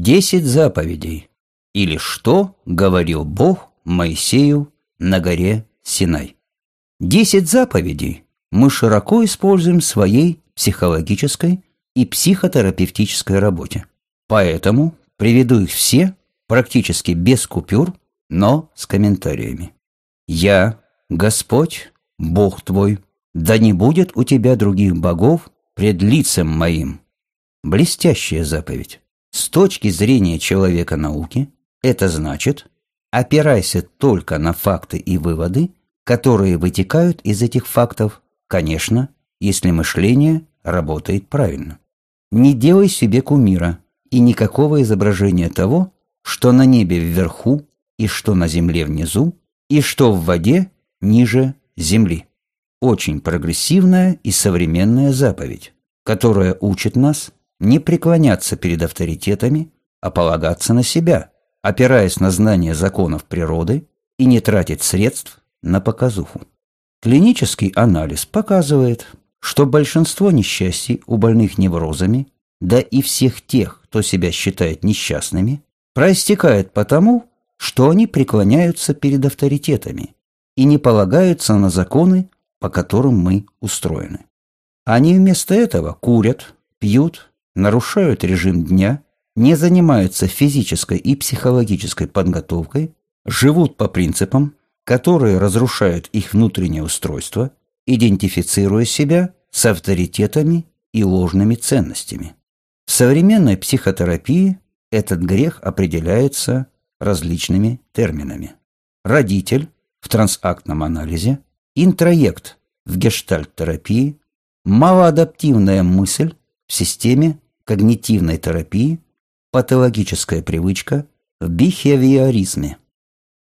Десять заповедей. Или что говорил Бог Моисею на горе Синай. Десять заповедей мы широко используем в своей психологической и психотерапевтической работе. Поэтому приведу их все практически без купюр, но с комментариями. «Я, Господь, Бог твой, да не будет у тебя других богов пред лицем моим». Блестящая заповедь. С точки зрения человека науки, это значит, опирайся только на факты и выводы, которые вытекают из этих фактов, конечно, если мышление работает правильно. Не делай себе кумира и никакого изображения того, что на небе вверху и что на земле внизу, и что в воде ниже земли. Очень прогрессивная и современная заповедь, которая учит нас не преклоняться перед авторитетами, а полагаться на себя, опираясь на знание законов природы и не тратить средств на показуху. Клинический анализ показывает, что большинство несчастий у больных неврозами, да и всех тех, кто себя считает несчастными, проистекает потому, что они преклоняются перед авторитетами и не полагаются на законы, по которым мы устроены. Они вместо этого курят, пьют, нарушают режим дня, не занимаются физической и психологической подготовкой, живут по принципам, которые разрушают их внутреннее устройство, идентифицируя себя с авторитетами и ложными ценностями. В современной психотерапии этот грех определяется различными терминами. Родитель в трансактном анализе, интроект в гештальт-терапии, малоадаптивная мысль в системе когнитивной терапии, патологическая привычка в бихевиоризме.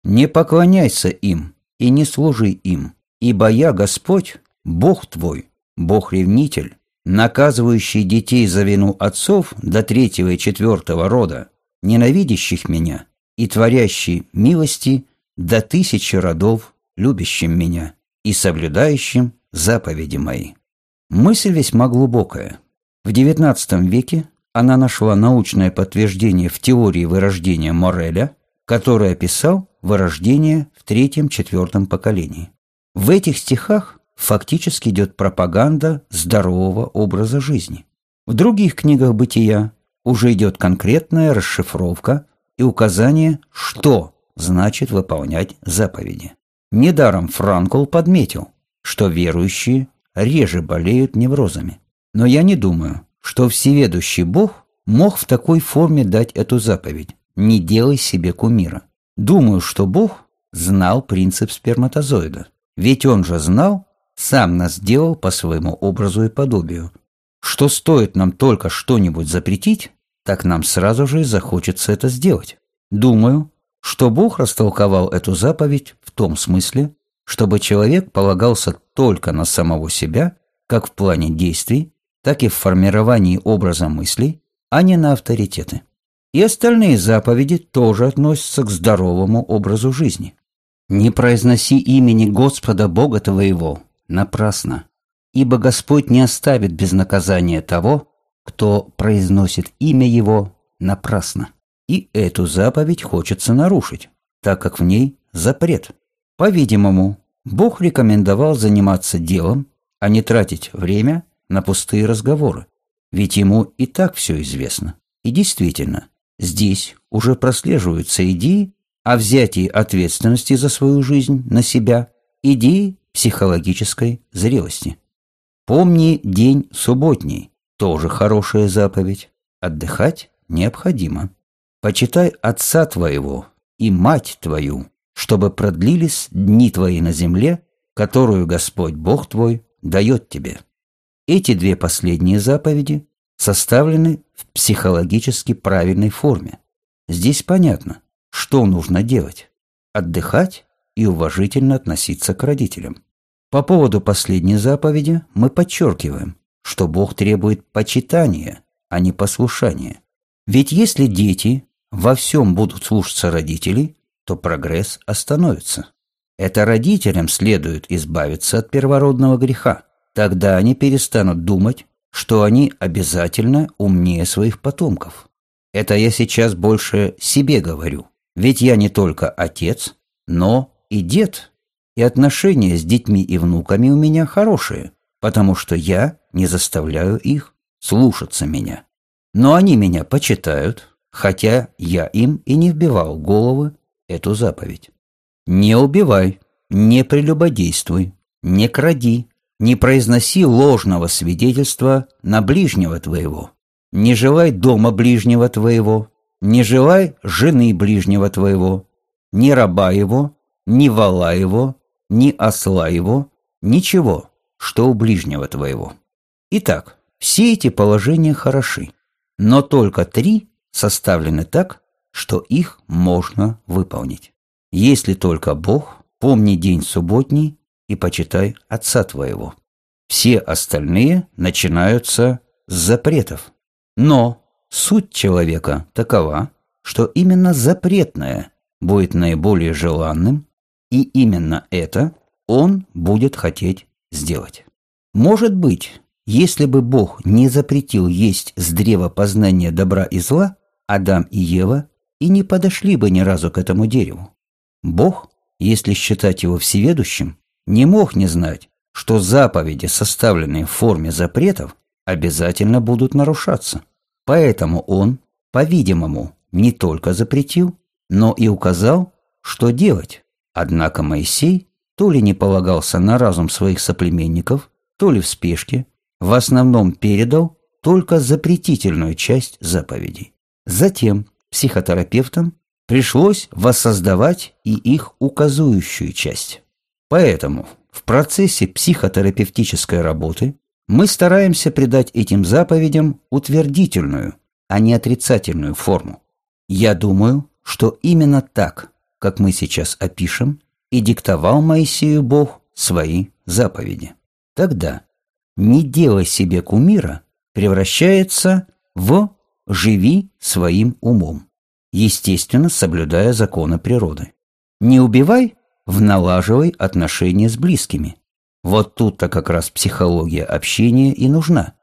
Не поклоняйся им и не служи им, ибо я Господь, Бог твой, Бог-ревнитель, наказывающий детей за вину отцов до третьего и четвертого рода, ненавидящих меня, и творящий милости до тысячи родов, любящим меня и соблюдающим заповеди мои. Мысль весьма глубокая. В XIX веке она нашла научное подтверждение в теории вырождения Мореля, который описал вырождение в третьем-четвертом поколении. В этих стихах фактически идет пропаганда здорового образа жизни. В других книгах бытия уже идет конкретная расшифровка и указание, что значит выполнять заповеди. Недаром Франкл подметил, что верующие реже болеют неврозами. Но я не думаю, что всеведущий Бог мог в такой форме дать эту заповедь «не делай себе кумира». Думаю, что Бог знал принцип сперматозоида. Ведь он же знал, сам нас сделал по своему образу и подобию. Что стоит нам только что-нибудь запретить, так нам сразу же захочется это сделать. Думаю, что Бог растолковал эту заповедь в том смысле, чтобы человек полагался только на самого себя, как в плане действий, так и в формировании образа мыслей, а не на авторитеты. И остальные заповеди тоже относятся к здоровому образу жизни. «Не произноси имени Господа Бога твоего напрасно, ибо Господь не оставит без наказания того, кто произносит имя Его напрасно». И эту заповедь хочется нарушить, так как в ней запрет. По-видимому, Бог рекомендовал заниматься делом, а не тратить время на пустые разговоры. Ведь ему и так все известно. И действительно, здесь уже прослеживаются идеи о взятии ответственности за свою жизнь на себя, идеи психологической зрелости. Помни день субботний, тоже хорошая заповедь. Отдыхать необходимо. Почитай отца твоего и мать твою, чтобы продлились дни твои на земле, которую Господь Бог твой дает тебе. Эти две последние заповеди составлены в психологически правильной форме. Здесь понятно, что нужно делать – отдыхать и уважительно относиться к родителям. По поводу последней заповеди мы подчеркиваем, что Бог требует почитания, а не послушания. Ведь если дети во всем будут слушаться родителей, то прогресс остановится. Это родителям следует избавиться от первородного греха. Тогда они перестанут думать, что они обязательно умнее своих потомков. Это я сейчас больше себе говорю. Ведь я не только отец, но и дед. И отношения с детьми и внуками у меня хорошие, потому что я не заставляю их слушаться меня. Но они меня почитают, хотя я им и не вбивал головы эту заповедь. Не убивай, не прелюбодействуй, не кради, не произноси ложного свидетельства на ближнего твоего, не желай дома ближнего твоего, не желай жены ближнего твоего, ни раба его, ни вала его, ни осла его, ничего, что у ближнего твоего. Итак, все эти положения хороши, но только три составлены так, что их можно выполнить. Если только Бог, помни день субботний и почитай отца твоего. Все остальные начинаются с запретов. Но суть человека такова, что именно запретное будет наиболее желанным, и именно это он будет хотеть сделать. Может быть, если бы Бог не запретил есть с древа познания добра и зла, Адам и Ева и не подошли бы ни разу к этому дереву. Бог, если считать его всеведущим, не мог не знать, что заповеди, составленные в форме запретов, обязательно будут нарушаться. Поэтому он, по-видимому, не только запретил, но и указал, что делать. Однако Моисей то ли не полагался на разум своих соплеменников, то ли в спешке, в основном передал только запретительную часть заповедей. Затем психотерапевтам пришлось воссоздавать и их указующую часть. Поэтому в процессе психотерапевтической работы мы стараемся придать этим заповедям утвердительную, а не отрицательную форму. Я думаю, что именно так, как мы сейчас опишем, и диктовал Моисею Бог свои заповеди. Тогда «не делай себе кумира» превращается в «живи своим умом», естественно, соблюдая законы природы. «Не убивай» в налаживай отношения с близкими. Вот тут-то как раз психология общения и нужна.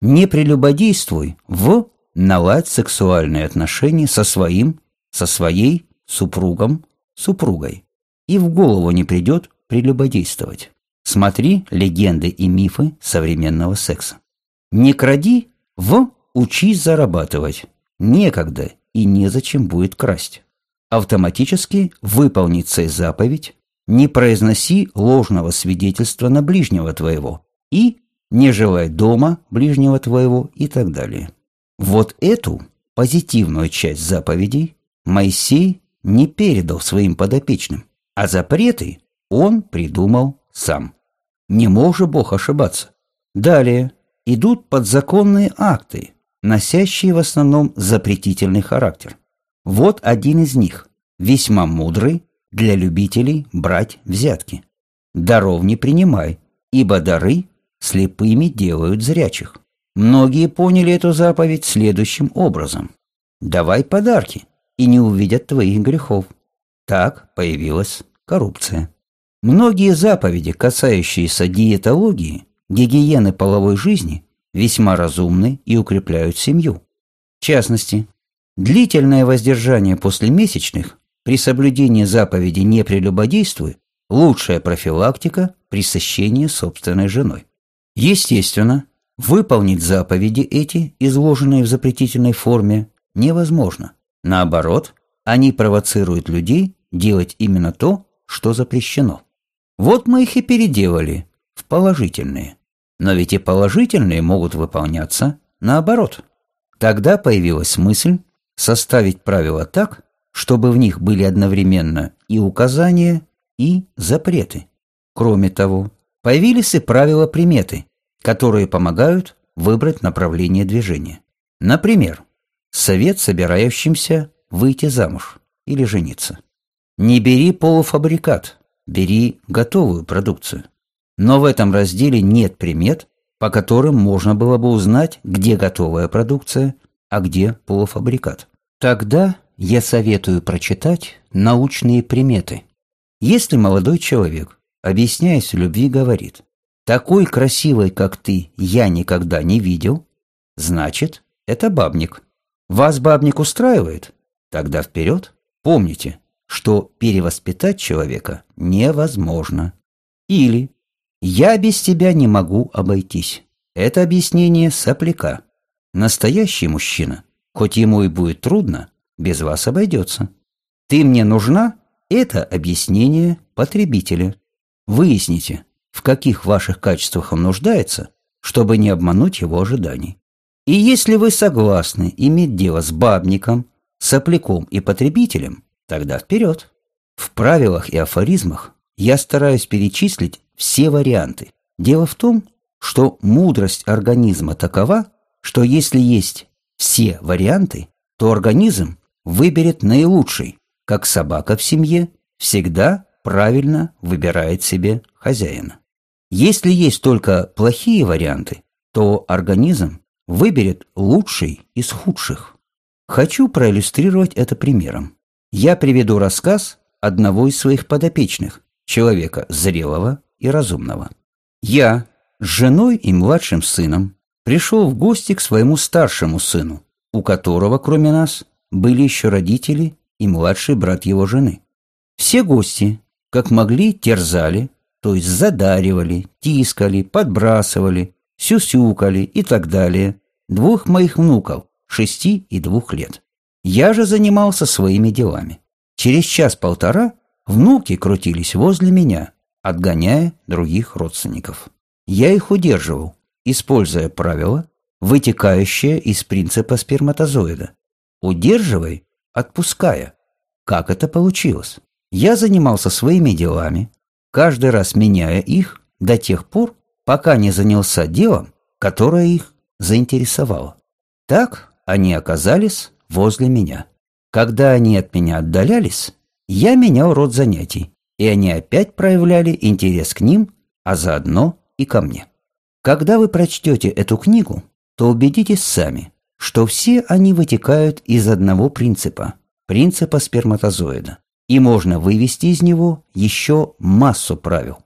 Не прелюбодействуй в наладь сексуальные отношения со своим, со своей супругом, супругой. И в голову не придет прелюбодействовать. Смотри легенды и мифы современного секса. Не кради в учись зарабатывать. Некогда и незачем будет красть автоматически выполнит сей заповедь, не произноси ложного свидетельства на ближнего твоего и не желай дома ближнего твоего и так далее. Вот эту позитивную часть заповедей Моисей не передал своим подопечным, а запреты он придумал сам. Не мог же Бог ошибаться. Далее идут подзаконные акты, носящие в основном запретительный характер. Вот один из них, весьма мудрый для любителей брать взятки. Даров не принимай, ибо дары слепыми делают зрячих. Многие поняли эту заповедь следующим образом. Давай подарки, и не увидят твоих грехов. Так появилась коррупция. Многие заповеди, касающиеся диетологии, гигиены половой жизни, весьма разумны и укрепляют семью. В частности, Длительное воздержание после месячных при соблюдении заповеди «не прелюбодействуй» – лучшая профилактика при сощении собственной женой. Естественно, выполнить заповеди эти, изложенные в запретительной форме, невозможно. Наоборот, они провоцируют людей делать именно то, что запрещено. Вот мы их и переделали в положительные. Но ведь и положительные могут выполняться наоборот. Тогда появилась мысль составить правила так, чтобы в них были одновременно и указания, и запреты. Кроме того, появились и правила-приметы, которые помогают выбрать направление движения. Например, совет собирающимся выйти замуж или жениться. Не бери полуфабрикат, бери готовую продукцию. Но в этом разделе нет примет, по которым можно было бы узнать, где готовая продукция, а где полуфабрикат. Тогда я советую прочитать научные приметы. Если молодой человек, объясняясь в любви, говорит «Такой красивой, как ты, я никогда не видел», значит, это бабник. Вас бабник устраивает? Тогда вперед. Помните, что перевоспитать человека невозможно. Или «я без тебя не могу обойтись». Это объяснение сопляка. Настоящий мужчина, хоть ему и будет трудно, без вас обойдется. «Ты мне нужна» – это объяснение потребителя. Выясните, в каких ваших качествах он нуждается, чтобы не обмануть его ожиданий. И если вы согласны иметь дело с бабником, сопляком и потребителем, тогда вперед. В правилах и афоризмах я стараюсь перечислить все варианты. Дело в том, что мудрость организма такова, что если есть все варианты, то организм выберет наилучший, как собака в семье всегда правильно выбирает себе хозяина. Если есть только плохие варианты, то организм выберет лучший из худших. Хочу проиллюстрировать это примером. Я приведу рассказ одного из своих подопечных, человека зрелого и разумного. Я с женой и младшим сыном пришел в гости к своему старшему сыну, у которого, кроме нас, были еще родители и младший брат его жены. Все гости, как могли, терзали, то есть задаривали, тискали, подбрасывали, сюсюкали и так далее двух моих внуков, шести и двух лет. Я же занимался своими делами. Через час-полтора внуки крутились возле меня, отгоняя других родственников. Я их удерживал, используя правило, вытекающее из принципа сперматозоида. Удерживай, отпуская. Как это получилось? Я занимался своими делами, каждый раз меняя их до тех пор, пока не занялся делом, которое их заинтересовало. Так они оказались возле меня. Когда они от меня отдалялись, я менял род занятий, и они опять проявляли интерес к ним, а заодно и ко мне. Когда вы прочтете эту книгу, то убедитесь сами, что все они вытекают из одного принципа – принципа сперматозоида. И можно вывести из него еще массу правил.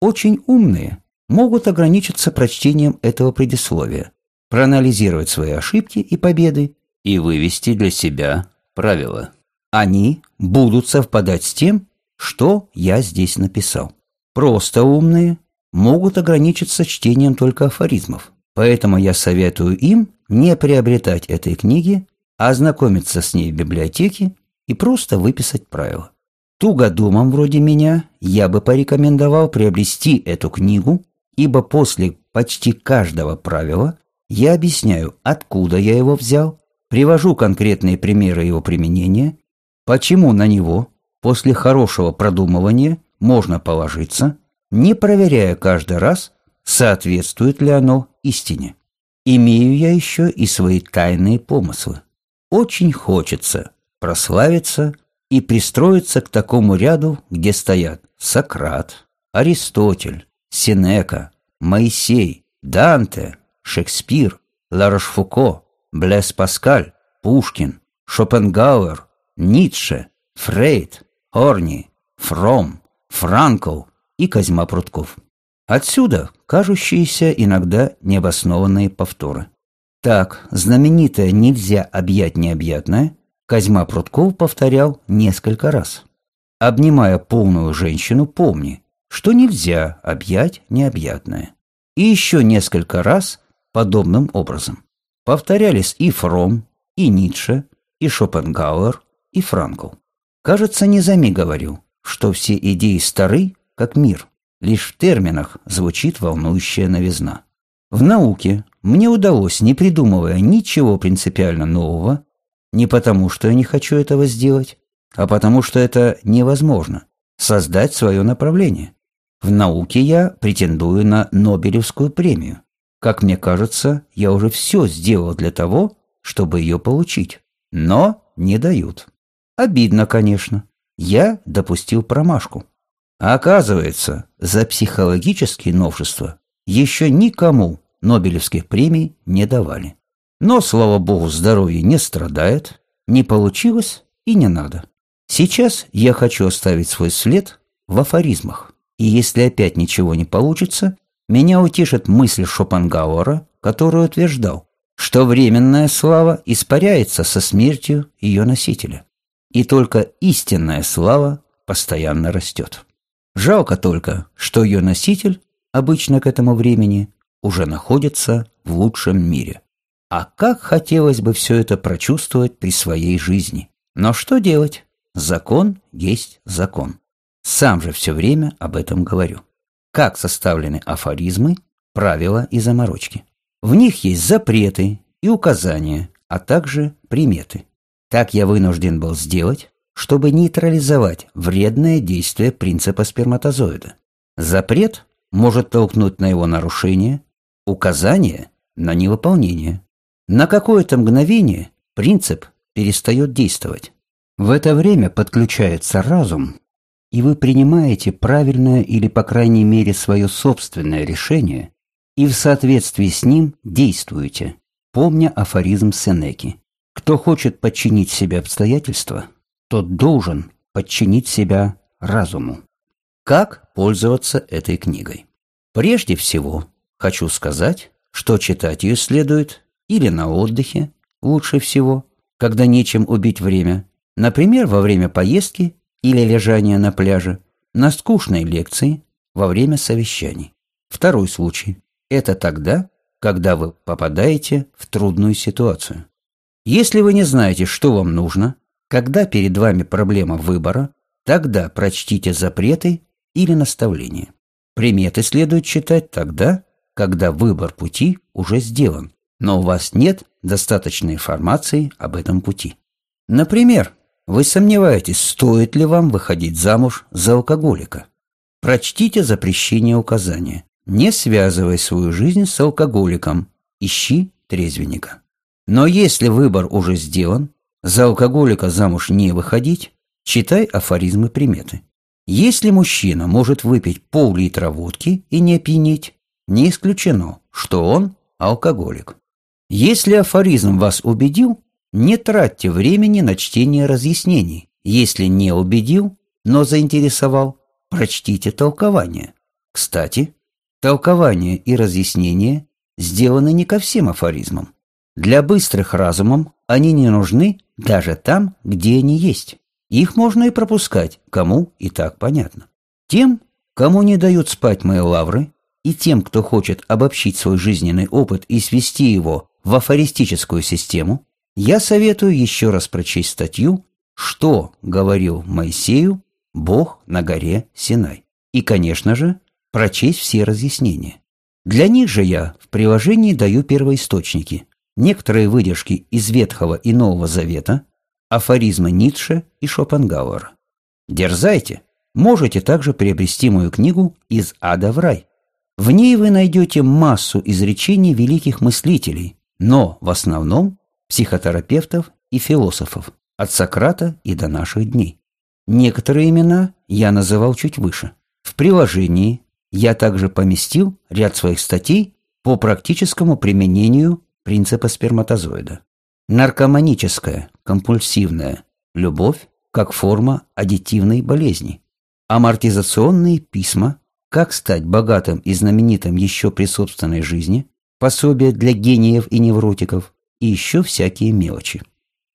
Очень умные могут ограничиться прочтением этого предисловия, проанализировать свои ошибки и победы и вывести для себя правила. Они будут совпадать с тем, что я здесь написал. Просто умные могут ограничиться чтением только афоризмов. Поэтому я советую им не приобретать этой книги, а ознакомиться с ней в библиотеке и просто выписать правила. Тугодумам вроде меня я бы порекомендовал приобрести эту книгу, ибо после почти каждого правила я объясняю, откуда я его взял, привожу конкретные примеры его применения, почему на него после хорошего продумывания можно положиться, не проверяя каждый раз, соответствует ли оно истине. Имею я еще и свои тайные помыслы. Очень хочется прославиться и пристроиться к такому ряду, где стоят Сократ, Аристотель, Сенека, Моисей, Данте, Шекспир, Ларошфуко, Блес Паскаль, Пушкин, Шопенгауэр, Ницше, Фрейд, Орни, Фром, Франкл и Козьма Прутков. Отсюда кажущиеся иногда необоснованные повторы. Так, знаменитое «нельзя объять необъятное» Козьма Прутков повторял несколько раз. Обнимая полную женщину, помни, что нельзя объять необъятное. И еще несколько раз подобным образом. Повторялись и Фром, и Ницше, и Шопенгауэр, и Франкл. Кажется, не зами говорю, что все идеи стары, как мир. Лишь в терминах звучит волнующая новизна. В науке мне удалось, не придумывая ничего принципиально нового, не потому, что я не хочу этого сделать, а потому, что это невозможно – создать свое направление. В науке я претендую на Нобелевскую премию. Как мне кажется, я уже все сделал для того, чтобы ее получить. Но не дают. Обидно, конечно. Я допустил промашку. А оказывается, за психологические новшества еще никому Нобелевских премий не давали. Но, слава богу, здоровье не страдает, не получилось и не надо. Сейчас я хочу оставить свой след в афоризмах. И если опять ничего не получится, меня утешит мысль Шопенгауэра, который утверждал, что временная слава испаряется со смертью ее носителя, и только истинная слава постоянно растет. Жалко только, что ее носитель обычно к этому времени уже находится в лучшем мире. А как хотелось бы все это прочувствовать при своей жизни. Но что делать? Закон есть закон. Сам же все время об этом говорю. Как составлены афоризмы, правила и заморочки. В них есть запреты и указания, а также приметы. Так я вынужден был сделать, чтобы нейтрализовать вредное действие принципа сперматозоида. Запрет может толкнуть на его нарушение, указание – на невыполнение. На какое-то мгновение принцип перестает действовать. В это время подключается разум, и вы принимаете правильное или, по крайней мере, свое собственное решение и в соответствии с ним действуете, помня афоризм Сенеки. Кто хочет подчинить себе обстоятельства, тот должен подчинить себя разуму. Как пользоваться этой книгой? Прежде всего, хочу сказать, что читать ее следует или на отдыхе, лучше всего, когда нечем убить время, например, во время поездки или лежания на пляже, на скучной лекции, во время совещаний. Второй случай – это тогда, когда вы попадаете в трудную ситуацию. Если вы не знаете, что вам нужно, когда перед вами проблема выбора, тогда прочтите запреты или наставления. Приметы следует читать тогда, когда выбор пути уже сделан, но у вас нет достаточной информации об этом пути. Например, вы сомневаетесь, стоит ли вам выходить замуж за алкоголика. Прочтите запрещение указания. Не связывай свою жизнь с алкоголиком. Ищи трезвенника. Но если выбор уже сделан, за алкоголика замуж не выходить, читай афоризмы приметы. Если мужчина может выпить пол-литра водки и не опьянеть, не исключено, что он алкоголик. Если афоризм вас убедил, не тратьте времени на чтение разъяснений. Если не убедил, но заинтересовал, прочтите толкование. Кстати, толкование и разъяснение сделаны не ко всем афоризмам. Для быстрых разумом они не нужны даже там, где они есть. Их можно и пропускать, кому и так понятно. Тем, кому не дают спать мои лавры, и тем, кто хочет обобщить свой жизненный опыт и свести его в афористическую систему, я советую еще раз прочесть статью «Что говорил Моисею Бог на горе Синай?» и, конечно же, прочесть все разъяснения. Для них же я в приложении даю первоисточники, некоторые выдержки из Ветхого и Нового Завета, афоризмы Ницше и Шопенгауэра. Дерзайте! Можете также приобрести мою книгу «Из ада в рай». В ней вы найдете массу изречений великих мыслителей, но в основном психотерапевтов и философов, от Сократа и до наших дней. Некоторые имена я называл чуть выше. В приложении я также поместил ряд своих статей по практическому применению принципа сперматозоида. Наркоманическая, компульсивная любовь как форма аддитивной болезни. Амортизационные письма «Как стать богатым и знаменитым еще при собственной жизни», пособие для гениев и невротиков и еще всякие мелочи.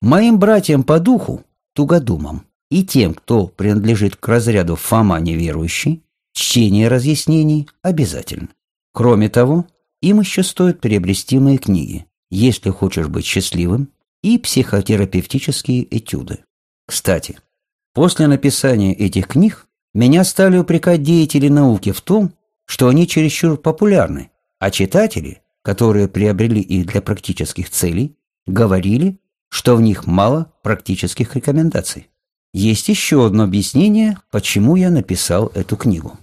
Моим братьям по духу, тугодумам, и тем, кто принадлежит к разряду Фома неверующий, чтение разъяснений обязательно. Кроме того, им еще стоит приобрести мои книги «Если хочешь быть счастливым» и психотерапевтические этюды. Кстати, после написания этих книг меня стали упрекать деятели науки в том, что они чересчур популярны, а читатели, которые приобрели их для практических целей, говорили, что в них мало практических рекомендаций. Есть еще одно объяснение, почему я написал эту книгу.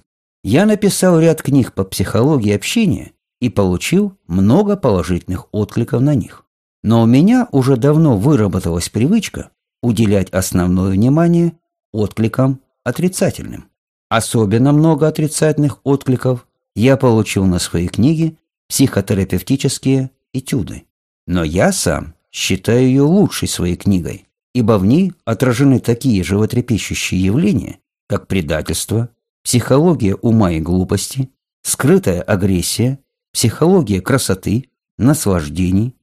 Я написал ряд книг по психологии общения и получил много положительных откликов на них. Но у меня уже давно выработалась привычка уделять основное внимание откликам отрицательным. Особенно много отрицательных откликов я получил на свои книги «Психотерапевтические этюды». Но я сам считаю ее лучшей своей книгой, ибо в ней отражены такие животрепещущие явления, как предательство, психология ума и глупости, скрытая агрессия, психология красоты, наслаждений,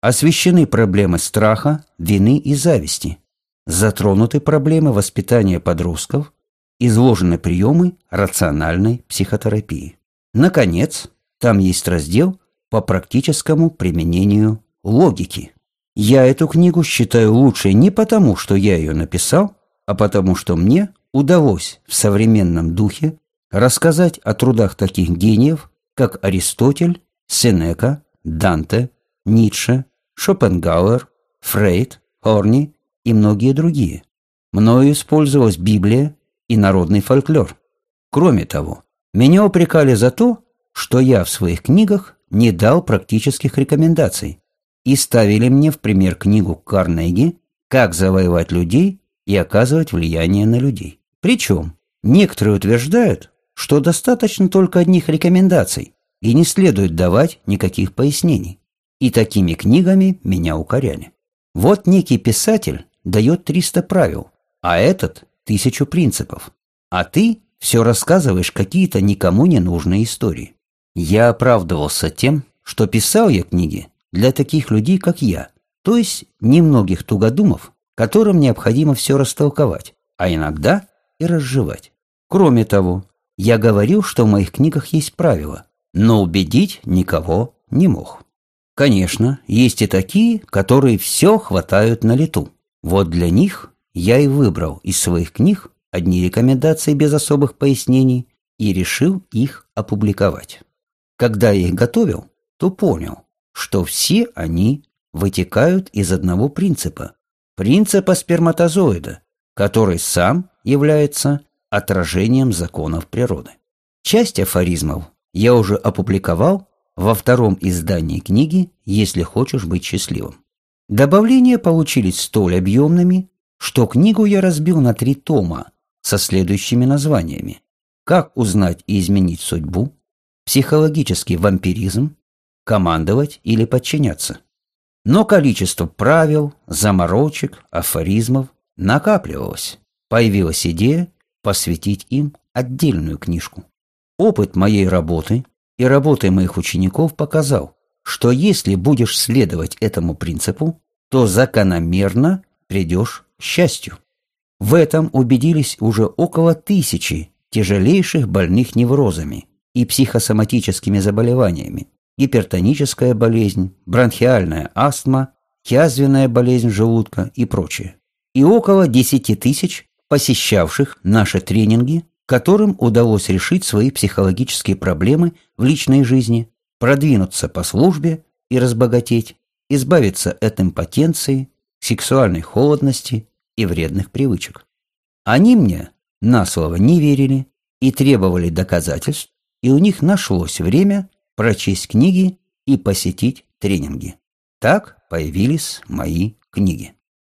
Освещены проблемы страха, вины и зависти. Затронуты проблемы воспитания подростков, изложены приемы рациональной психотерапии. Наконец, там есть раздел по практическому применению логики. Я эту книгу считаю лучшей не потому, что я ее написал, а потому что мне удалось в современном духе рассказать о трудах таких гениев, как Аристотель, Сенека, Данте, Ницше, Шопенгауэр, Фрейд, Хорни и многие другие. Мною использовалась Библия и народный фольклор. Кроме того, меня упрекали за то, что я в своих книгах не дал практических рекомендаций и ставили мне в пример книгу Карнеги «Как завоевать людей и оказывать влияние на людей». Причем некоторые утверждают, что достаточно только одних рекомендаций и не следует давать никаких пояснений. И такими книгами меня укоряли. Вот некий писатель дает 300 правил, а этот – тысячу принципов. А ты все рассказываешь какие-то никому не нужные истории. Я оправдывался тем, что писал я книги для таких людей, как я, то есть немногих тугодумов, которым необходимо все растолковать, а иногда и разжевать. Кроме того, я говорил, что в моих книгах есть правила, но убедить никого не мог. Конечно, есть и такие, которые все хватают на лету. Вот для них я и выбрал из своих книг одни рекомендации без особых пояснений и решил их опубликовать. Когда я их готовил, то понял, что все они вытекают из одного принципа – принципа сперматозоида, который сам является отражением законов природы. Часть афоризмов я уже опубликовал во втором издании книги «Если хочешь быть счастливым». Добавления получились столь объемными, что книгу я разбил на три тома со следующими названиями. Как узнать и изменить судьбу, психологический вампиризм, командовать или подчиняться. Но количество правил, заморочек, афоризмов накапливалось. Появилась идея посвятить им отдельную книжку. Опыт моей работы и работы моих учеников показал, что если будешь следовать этому принципу, то закономерно придешь к счастью. В этом убедились уже около тысячи тяжелейших больных неврозами и психосоматическими заболеваниями, гипертоническая болезнь, бронхиальная астма, язвенная болезнь желудка и прочее. И около 10 тысяч посещавших наши тренинги, которым удалось решить свои психологические проблемы в личной жизни, продвинуться по службе и разбогатеть, избавиться от импотенции, сексуальной холодности и вредных привычек. Они мне на слово не верили и требовали доказательств, и у них нашлось время прочесть книги и посетить тренинги. Так появились мои книги.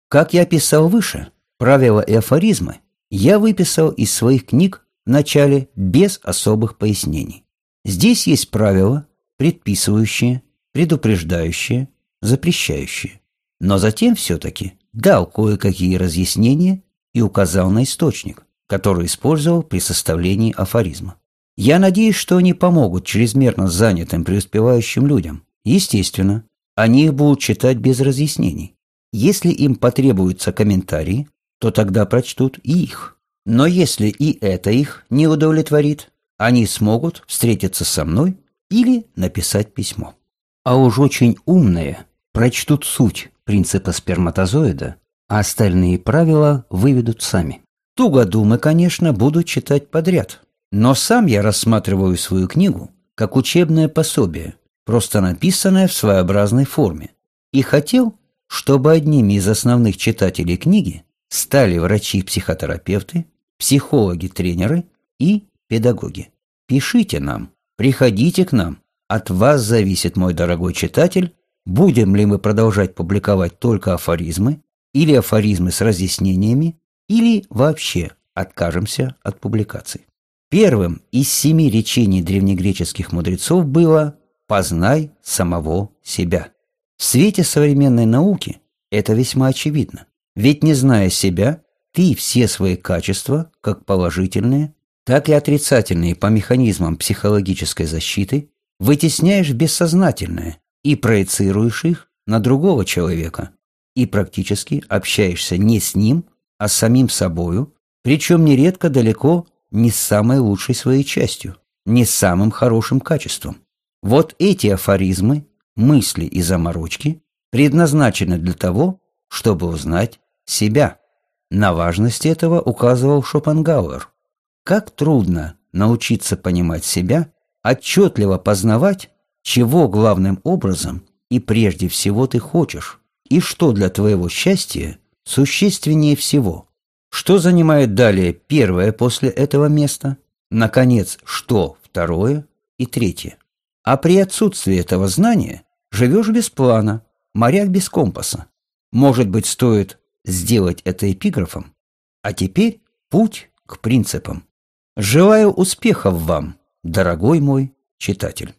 Как я писал выше, правила и афоризмы я выписал из своих книг в начале без особых пояснений. Здесь есть правила, предписывающие, предупреждающие, запрещающие. Но затем все-таки дал кое-какие разъяснения и указал на источник, который использовал при составлении афоризма. Я надеюсь, что они помогут чрезмерно занятым преуспевающим людям. Естественно, они их будут читать без разъяснений. Если им потребуются комментарии, то тогда прочтут и их. Но если и это их не удовлетворит, они смогут встретиться со мной или написать письмо. А уж очень умные прочтут суть принципа сперматозоида, а остальные правила выведут сами. Тугодумы, конечно, будут читать подряд, но сам я рассматриваю свою книгу как учебное пособие, просто написанное в своеобразной форме, и хотел, чтобы одними из основных читателей книги стали врачи-психотерапевты, психологи-тренеры и педагоги. Пишите нам, приходите к нам. От вас зависит, мой дорогой читатель, Будем ли мы продолжать публиковать только афоризмы, или афоризмы с разъяснениями, или вообще откажемся от публикаций. Первым из семи речений древнегреческих мудрецов было «познай самого себя». В свете современной науки это весьма очевидно. Ведь не зная себя, ты все свои качества, как положительные, так и отрицательные по механизмам психологической защиты, вытесняешь бессознательное и проецируешь их на другого человека и практически общаешься не с ним, а с самим собою, причем нередко далеко не с самой лучшей своей частью, не с самым хорошим качеством. Вот эти афоризмы, мысли и заморочки предназначены для того, чтобы узнать себя. На важность этого указывал Шопенгауэр. Как трудно научиться понимать себя, отчетливо познавать, чего главным образом и прежде всего ты хочешь, и что для твоего счастья существеннее всего. Что занимает далее первое после этого места, наконец, что второе и третье. А при отсутствии этого знания живешь без плана, моряк без компаса. Может быть, стоит сделать это эпиграфом? А теперь путь к принципам. Желаю успехов вам, дорогой мой читатель.